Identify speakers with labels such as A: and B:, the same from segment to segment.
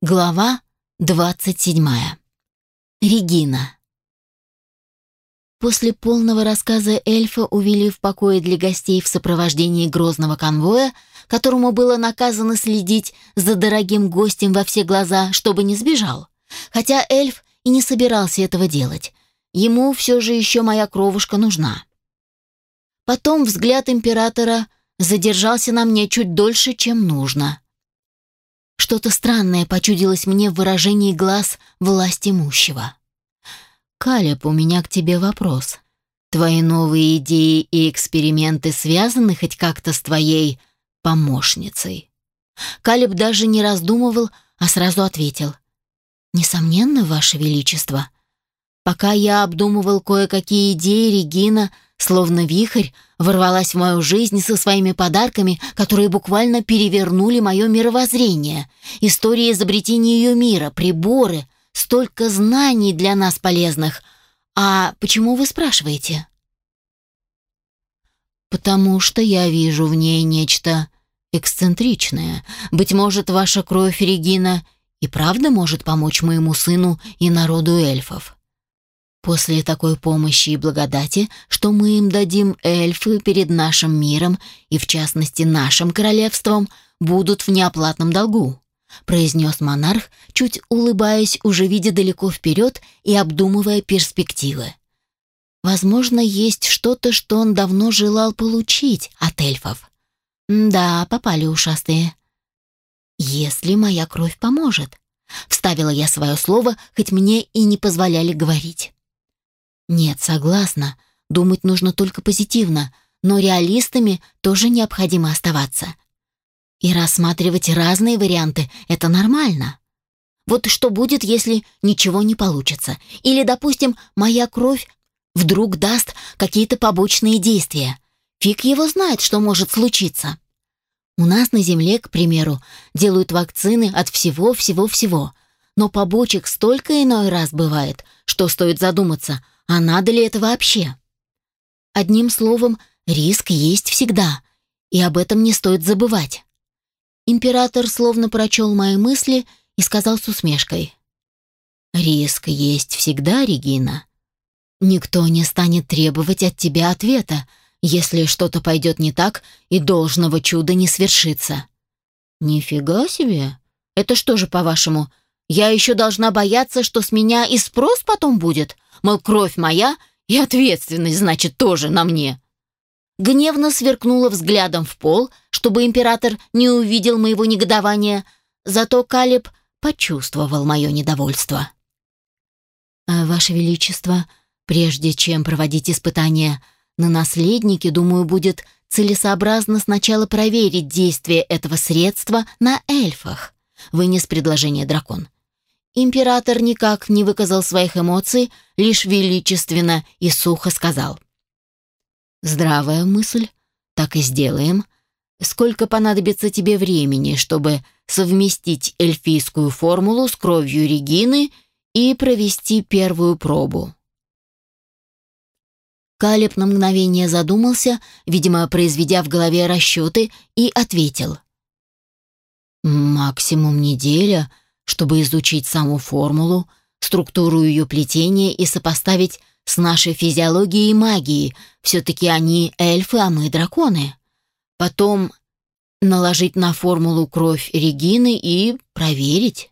A: Глава 27. Регина. После полного рассказа эльфа увели в покое для гостей в сопровождении грозного конвоя, которому было наказано следить за дорогим гостем во все глаза, чтобы не сбежал. Хотя эльф и не собирался этого делать. Ему все же еще моя кровушка нужна. Потом взгляд императора задержался на мне чуть дольше, чем нужно. Что-то странное почудилось мне в выражении глаз власть имущего. «Калеб, у меня к тебе вопрос. Твои новые идеи и эксперименты связаны хоть как-то с твоей помощницей?» Калеб даже не раздумывал, а сразу ответил. «Несомненно, Ваше Величество. Пока я обдумывал кое-какие идеи, Регина словно вихрь, ворвалась в мою жизнь со своими подарками, которые буквально перевернули мое мировоззрение. История изобретения ее мира, приборы, столько знаний для нас полезных. А почему вы спрашиваете? Потому что я вижу в ней нечто эксцентричное. Быть может, ваша кровь, Регина, и правда может помочь моему сыну и народу эльфов. После такой помощи и благодати, что мы им дадим, эльфы перед нашим миром и, в частности, нашим королевством, будут в неоплатном долгу», произнес монарх, чуть улыбаясь, уже видя далеко вперед и обдумывая перспективы. Возможно, есть что-то, что он давно желал получить от эльфов. Да, попали ушастые. Если моя кровь поможет, вставила я свое слово, хоть мне и не позволяли говорить. Нет, согласна. Думать нужно только позитивно, но реалистами тоже необходимо оставаться. И рассматривать разные варианты – это нормально. Вот что будет, если ничего не получится? Или, допустим, моя кровь вдруг даст какие-то побочные действия. Фиг его знает, что может случиться. У нас на Земле, к примеру, делают вакцины от всего-всего-всего. Но побочек столько иной раз бывает, что стоит задуматься – а надо ли это вообще? Одним словом, риск есть всегда, и об этом не стоит забывать. Император словно прочел мои мысли и сказал с усмешкой. «Риск есть всегда, Регина. Никто не станет требовать от тебя ответа, если что-то пойдет не так и должного чуда не свершится». «Нифига себе! Это что же, по-вашему, я еще должна бояться, что с меня и спрос потом будет?» Мол, кровь моя, и ответственность, значит, тоже на мне. Гневно сверкнула взглядом в пол, чтобы император не увидел моего негодования, зато Калиб почувствовал мое недовольство. «А, «Ваше Величество, прежде чем проводить испытания на наследнике, думаю, будет целесообразно сначала проверить действие этого средства на эльфах», вынес предложение дракон. Император никак не выказал своих эмоций, лишь величественно и сухо сказал. «Здравая мысль, так и сделаем. Сколько понадобится тебе времени, чтобы совместить эльфийскую формулу с кровью Регины и провести первую пробу?» Калеб на мгновение задумался, видимо, произведя в голове расчеты, и ответил. «Максимум неделя — чтобы изучить саму формулу, структуру ее плетения и сопоставить с нашей физиологией и магией. Все-таки они эльфы, а мы драконы. Потом наложить на формулу кровь Регины и проверить.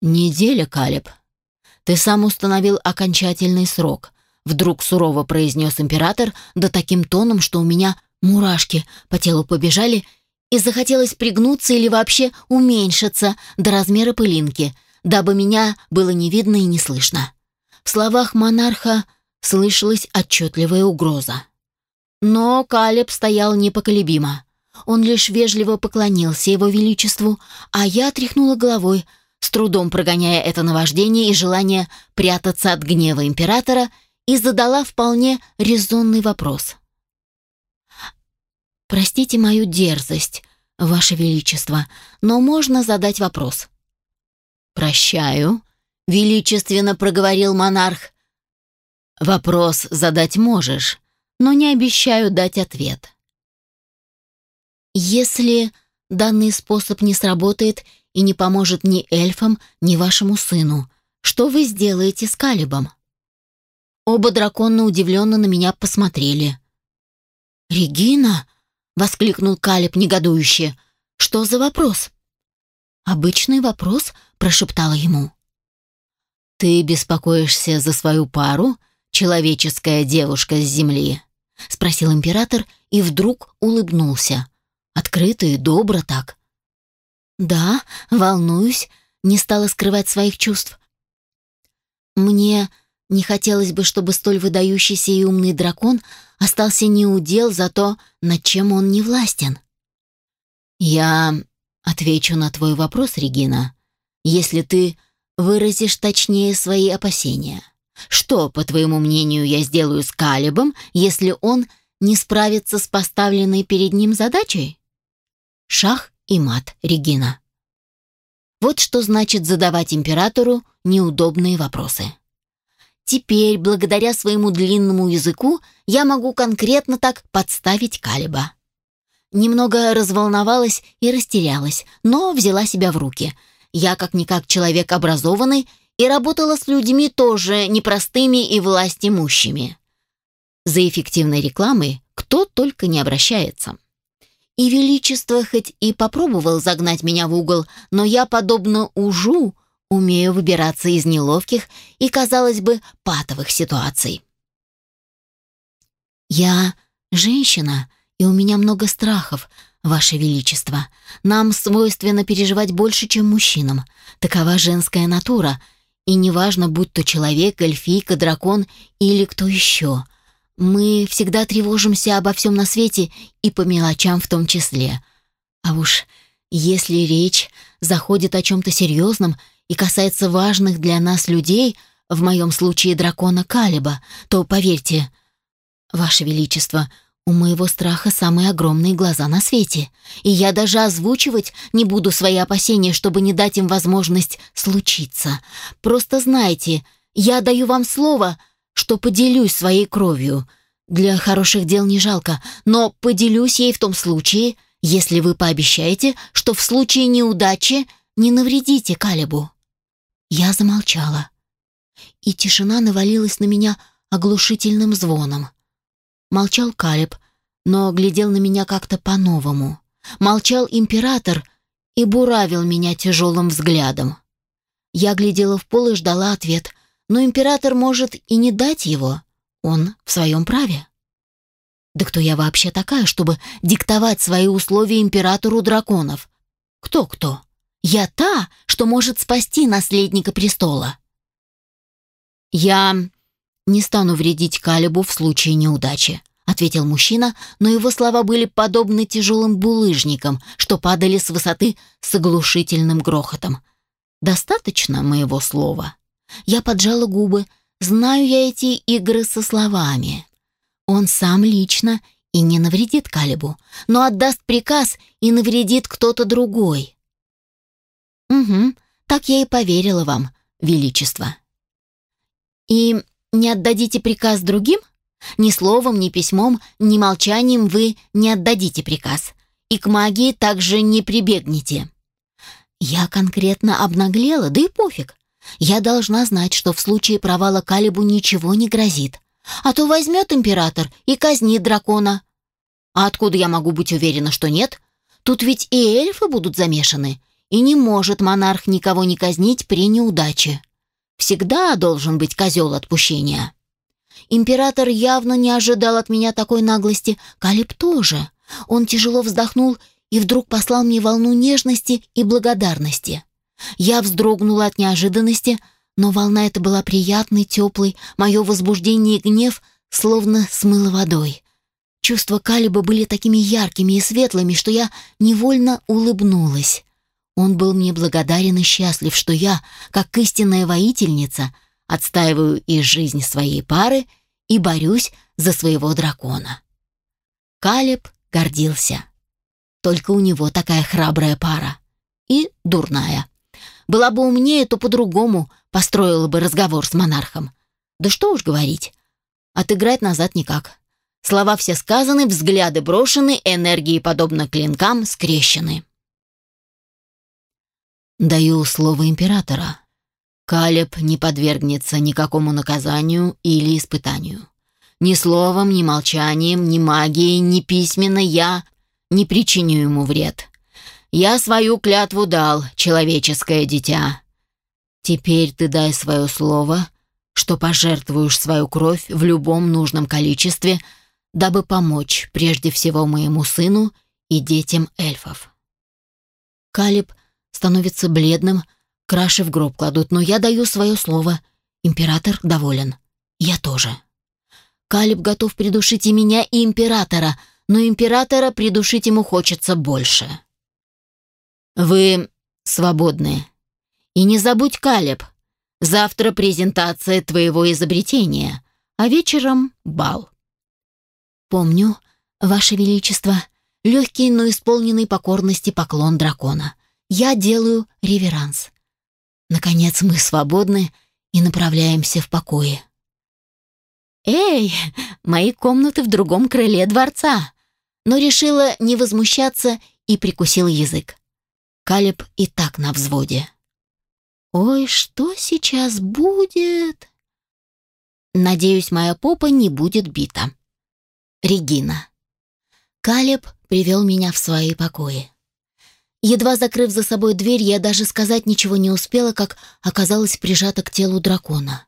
A: Неделя, Калеб. Ты сам установил окончательный срок. Вдруг сурово произнес император, да таким тоном, что у меня мурашки по телу побежали, и захотелось пригнуться или вообще уменьшиться до размера пылинки, дабы меня было не видно и не слышно. В словах монарха слышалась отчетливая угроза. Но Калеб стоял непоколебимо. Он лишь вежливо поклонился его величеству, а я тряхнула головой, с трудом прогоняя это наваждение и желание прятаться от гнева императора, и задала вполне резонный вопрос. Простите мою дерзость, Ваше Величество, но можно задать вопрос. Прощаю, величественно проговорил монарх. Вопрос задать можешь, но не обещаю дать ответ. Если данный способ не сработает и не поможет ни эльфам, ни вашему сыну. Что вы сделаете с Калибом?» Оба дракона удивленно на меня посмотрели. «Регина!» — воскликнул Калиб негодующе. «Что за вопрос?» «Обычный вопрос», — прошептала ему. «Ты беспокоишься за свою пару, человеческая девушка с земли?» — спросил император и вдруг улыбнулся. Открыто и добро так. «Да, волнуюсь», — не стала скрывать своих чувств. «Мне не хотелось бы, чтобы столь выдающийся и умный дракон остался неудел за то, над чем он не властен». «Я отвечу на твой вопрос, Регина, если ты выразишь точнее свои опасения. Что, по твоему мнению, я сделаю с Калибом, если он не справится с поставленной перед ним задачей?» Шах и мат, Регина. Вот что значит задавать императору неудобные вопросы. Теперь, благодаря своему длинному языку, я могу конкретно так подставить Калиба. Немного разволновалась и растерялась, но взяла себя в руки. Я как-никак человек образованный и работала с людьми тоже непростыми и властимущими. За эффективной рекламой кто только не обращается. И Величество хоть и попробовал загнать меня в угол, но я, подобно ужу, умею выбираться из неловких и, казалось бы, патовых ситуаций. «Я женщина, и у меня много страхов, Ваше Величество. Нам свойственно переживать больше, чем мужчинам. Такова женская натура, и неважно, будь то человек, эльфийка, дракон или кто еще. Мы всегда тревожимся обо всем на свете и по мелочам в том числе. А уж если речь заходит о чем-то серьезном и касается важных для нас людей, в моем случае дракона Калиба, то, поверьте, Ваше Величество, у моего страха самые огромные глаза на свете, и я даже озвучивать не буду свои опасения, чтобы не дать им возможность случиться. Просто знайте, я даю вам слово — что поделюсь своей кровью. Для хороших дел не жалко, но поделюсь ей в том случае, если вы пообещаете, что в случае неудачи не навредите Калибу». Я замолчала, и тишина навалилась на меня оглушительным звоном. Молчал Калиб, но глядел на меня как-то по-новому. Молчал император и буравил меня тяжелым взглядом. Я глядела в пол и ждала ответ, но император может и не дать его. Он в своем праве. Да кто я вообще такая, чтобы диктовать свои условия императору драконов? Кто-кто? Я та, что может спасти наследника престола. Я не стану вредить Калибу в случае неудачи, ответил мужчина, но его слова были подобны тяжелым булыжникам, что падали с высоты с оглушительным грохотом. Достаточно моего слова. Я поджала губы. Знаю я эти игры со словами. Он сам лично и не навредит Калибу, но отдаст приказ и навредит кто-то другой. Угу, так я и поверила вам, величество. И не отдадите приказ другим? Ни словом, ни письмом, ни молчанием вы не отдадите приказ. И к магии также не прибегнете. Я конкретно обнаглела, да и пофиг. Я должна знать, что в случае провала Калибу ничего не грозит. А то возьмет император и казнит дракона. А откуда я могу быть уверена, что нет? Тут ведь и эльфы будут замешаны. И не может монарх никого не казнить при неудаче. Всегда должен быть козел отпущения. Император явно не ожидал от меня такой наглости. Калиб тоже. Он тяжело вздохнул и вдруг послал мне волну нежности и благодарности. Я вздрогнула от неожиданности, но волна эта была приятной, теплой, мое возбуждение и гнев словно смыло водой. Чувства Калиба были такими яркими и светлыми, что я невольно улыбнулась. Он был мне благодарен и счастлив, что я, как истинная воительница, отстаиваю и жизнь своей пары и борюсь за своего дракона. Калиб гордился. Только у него такая храбрая пара. И дурная. Была бы умнее, то по-другому построила бы разговор с монархом. Да что уж говорить. Отыграть назад никак. Слова все сказаны, взгляды брошены, энергии, подобно клинкам, скрещены. Даю слово императора. Калеб не подвергнется никакому наказанию или испытанию. Ни словом, ни молчанием, ни магией, ни письменно я не причиню ему вред. Я свою клятву дал, человеческое дитя. Теперь ты дай свое слово, что пожертвуешь свою кровь в любом нужном количестве, дабы помочь прежде всего моему сыну и детям эльфов. Калиб становится бледным, краши в гроб кладут, но я даю свое слово. Император доволен. Я тоже. Калиб готов придушить и меня, и императора, но императора придушить ему хочется больше. Вы свободны. И не забудь, Калиб, завтра презентация твоего изобретения, а вечером бал. Помню, Ваше Величество, легкий, но исполненный покорности поклон дракона. Я делаю реверанс. Наконец мы свободны и направляемся в покое. «Эй, мои комнаты в другом крыле дворца!» Но решила не возмущаться и прикусила язык. Калеб и так на взводе. «Ой, что сейчас будет?» «Надеюсь, моя попа не будет бита». Регина. Калеб привел меня в свои покои. Едва закрыв за собой дверь, я даже сказать ничего не успела, как оказалась прижата к телу дракона.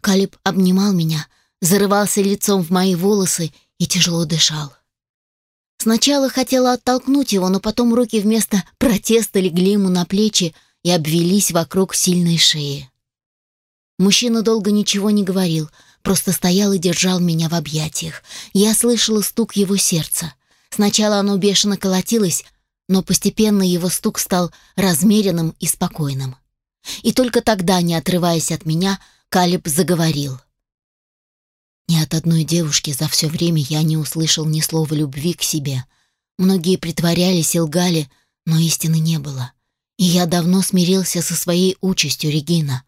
A: Калиб обнимал меня, зарывался лицом в мои волосы и тяжело дышал. Сначала хотела оттолкнуть его, но потом руки вместо протеста легли ему на плечи и обвелись вокруг сильной шеи. Мужчина долго ничего не говорил, просто стоял и держал меня в объятиях. Я слышала стук его сердца. Сначала оно бешено колотилось, но постепенно его стук стал размеренным и спокойным. И только тогда, не отрываясь от меня, Калиб заговорил. Ни от одной девушки за все время я не услышал ни слова любви к себе. Многие притворялись и лгали, но истины не было. И я давно смирился со своей участью, Регина.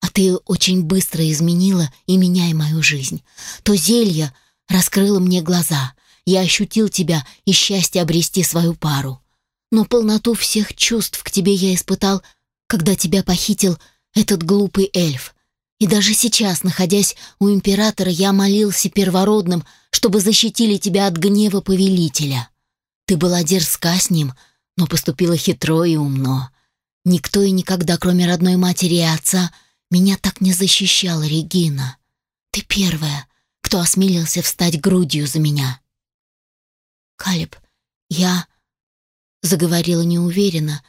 A: А ты очень быстро изменила и меня, мою жизнь. То зелье раскрыло мне глаза — я ощутил тебя и счастье обрести свою пару. Но полноту всех чувств к тебе я испытал, когда тебя похитил этот глупый эльф. И даже сейчас, находясь у императора, я молился первородным, чтобы защитили тебя от гнева повелителя. Ты была дерзка с ним, но поступила хитро и умно. Никто и никогда, кроме родной матери и отца, меня так не защищал, Регина. Ты первая, кто осмелился встать грудью за меня. «Калеб, я...» Заговорила неуверенно,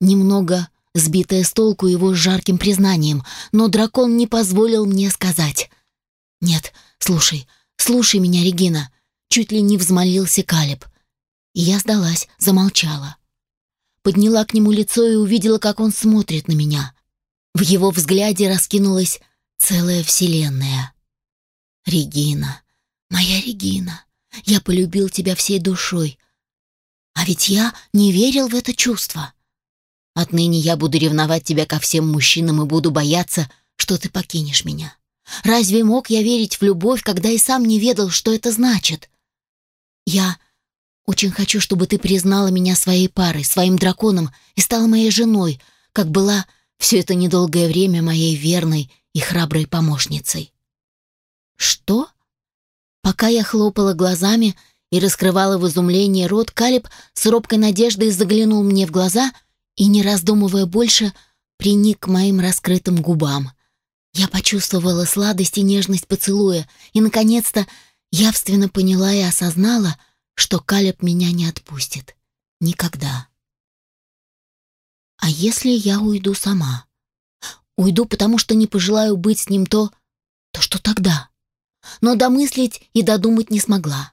A: немного сбитая с толку его жарким признанием, но дракон не позволил мне сказать. «Нет, слушай, слушай меня, Регина», чуть ли не взмолился Калеб. И я сдалась, замолчала. Подняла к нему лицо и увидела, как он смотрит на меня. В его взгляде раскинулась целая вселенная. «Регина, моя Регина, я полюбил тебя всей душой. А ведь я не верил в это чувство. Отныне я буду ревновать тебя ко всем мужчинам и буду бояться, что ты покинешь меня. Разве мог я верить в любовь, когда и сам не ведал, что это значит? Я очень хочу, чтобы ты признала меня своей парой, своим драконом и стала моей женой, как была все это недолгое время моей верной и храброй помощницей. Что? Пока я хлопала глазами и раскрывала в изумлении рот, Калиб с робкой надеждой заглянул мне в глаза и, не раздумывая больше, приник к моим раскрытым губам. Я почувствовала сладость и нежность поцелуя, и, наконец-то, явственно поняла и осознала, что Калеб меня не отпустит. Никогда. А если я уйду сама? Уйду, потому что не пожелаю быть с ним то, то что тогда? Но домыслить и додумать не смогла.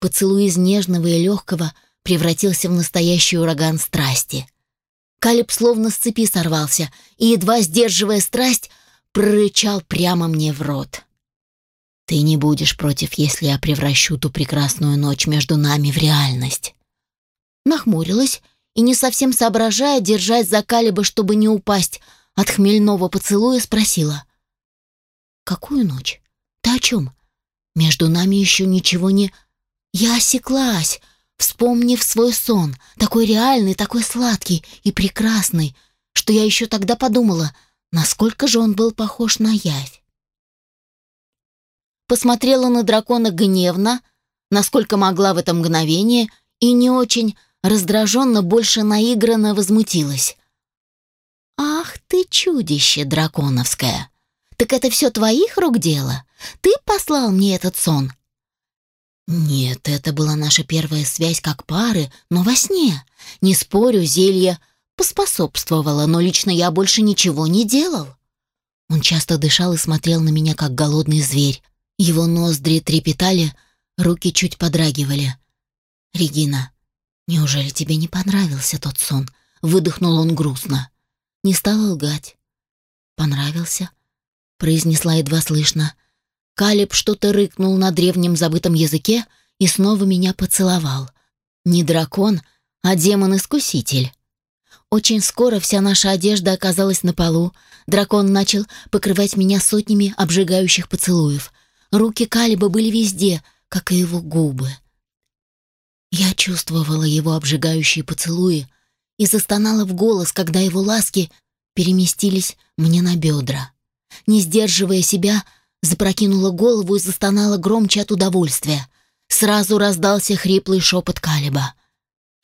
A: Поцелуй из нежного и легкого превратился в настоящий ураган страсти. Калиб словно с цепи сорвался и, едва сдерживая страсть, прорычал прямо мне в рот. «Ты не будешь против, если я превращу ту прекрасную ночь между нами в реальность». Нахмурилась и, не совсем соображая, держась за Калиба, чтобы не упасть от хмельного поцелуя, спросила. «Какую ночь?» «Ты о чем? Между нами еще ничего не...» Я осеклась, вспомнив свой сон, такой реальный, такой сладкий и прекрасный, что я еще тогда подумала, насколько же он был похож на явь. Посмотрела на дракона гневно, насколько могла в это мгновение, и не очень раздраженно, больше наигранно возмутилась. «Ах ты чудище драконовское! Так это все твоих рук дело? Ты послал мне этот сон?» «Нет, это была наша первая связь как пары, но во сне. Не спорю, зелье поспособствовало, но лично я больше ничего не делал». Он часто дышал и смотрел на меня, как голодный зверь. Его ноздри трепетали, руки чуть подрагивали. «Регина, неужели тебе не понравился тот сон?» Выдохнул он грустно. Не стала лгать. «Понравился?» Произнесла едва слышно. Калиб что-то рыкнул на древнем забытом языке и снова меня поцеловал. Не дракон, а демон-искуситель. Очень скоро вся наша одежда оказалась на полу. Дракон начал покрывать меня сотнями обжигающих поцелуев. Руки Калиба были везде, как и его губы. Я чувствовала его обжигающие поцелуи и застонала в голос, когда его ласки переместились мне на бедра. Не сдерживая себя, запрокинула голову и застонала громче от удовольствия. Сразу раздался хриплый шепот Калиба.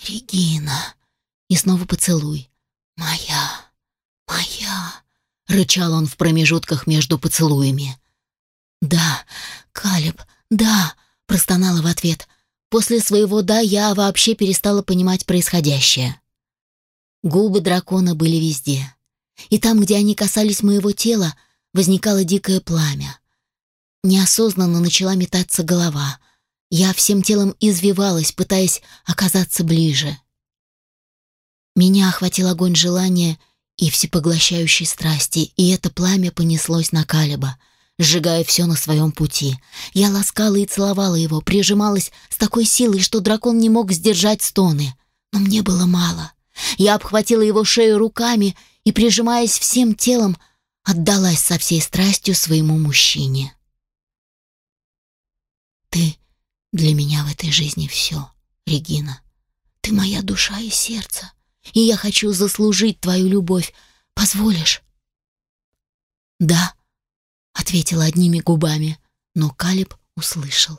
A: «Регина!» И снова поцелуй. «Моя! Моя!» Рычал он в промежутках между поцелуями. «Да, Калиб, да!» Простонала в ответ. После своего «да» я вообще перестала понимать происходящее. Губы дракона были везде. И там, где они касались моего тела, возникало дикое пламя. Неосознанно начала метаться голова. Я всем телом извивалась, пытаясь оказаться ближе. Меня охватил огонь желания и всепоглощающей страсти, и это пламя понеслось на Калиба, сжигая все на своем пути. Я ласкала и целовала его, прижималась с такой силой, что дракон не мог сдержать стоны. Но мне было мало. Я обхватила его шею руками и, прижимаясь всем телом, отдалась со всей страстью своему мужчине. Ты для меня в этой жизни все, Регина. Ты моя душа и сердце, и я хочу заслужить твою любовь. Позволишь? Да, ответила одними губами, но Калиб услышал.